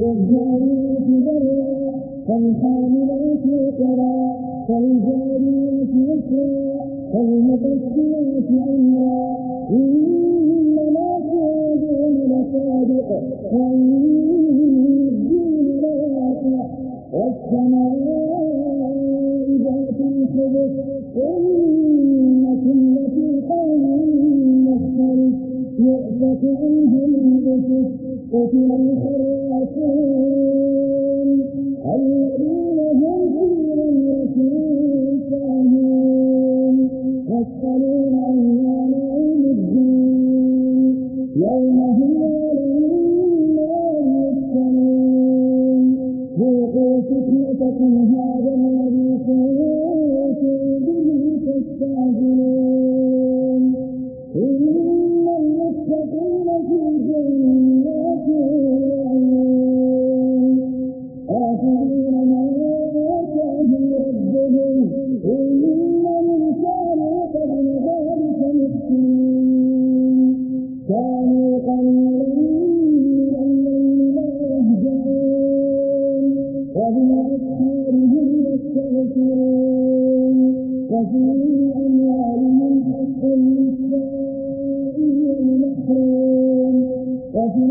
والجاريات ذرا فالحاملات وقرا فالجاريات يسرا فالمقسمات أمرا إنما توعدون لصادق وإن الدين لواقع والسماء ذات الحبس إنكم لفي قوم مختلف يؤفك عنه الأسس قتل الخراسون الذين هم في غمرة وفي أموالهم حق للسائل والمحروم وفي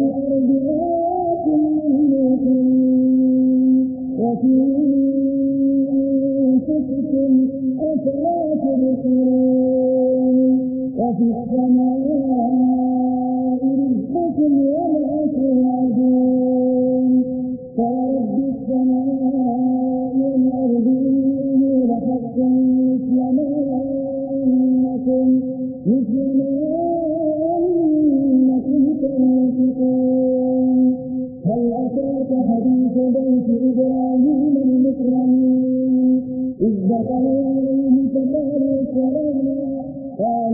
السماء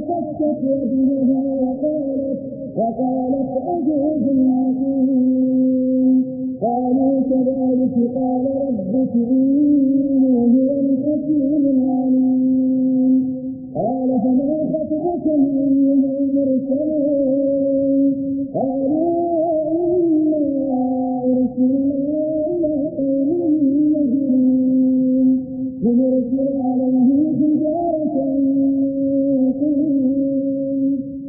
ففتت وجهها وقالت وقالت أجوز عظيم قالوا كذلك قال ربك إنه هو الحكيم العليم قال فما خطبك أيها المرسلون قالوا إنا أرسلنا إلى قوم مجرمين لنرسل عليهم حجارة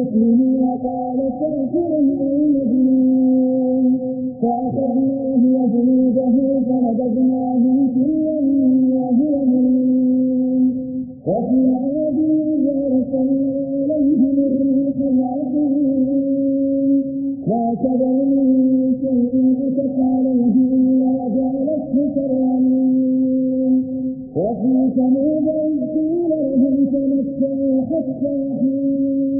فتولى برسله وقال ساحر أو مجنون فأخذناه وجنوده فنبذناهم في اليم وهو مليم وفي عاد إذ أرسلنا عليهم الريح العقيم ما تذر من شيء أتت عليه إلا جعلته كالرميم وفي ثمود إذ قيل لهم تمتعوا حتى حين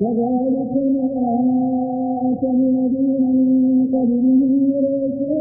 كذلك ما أتى الذين من قبلهم رسل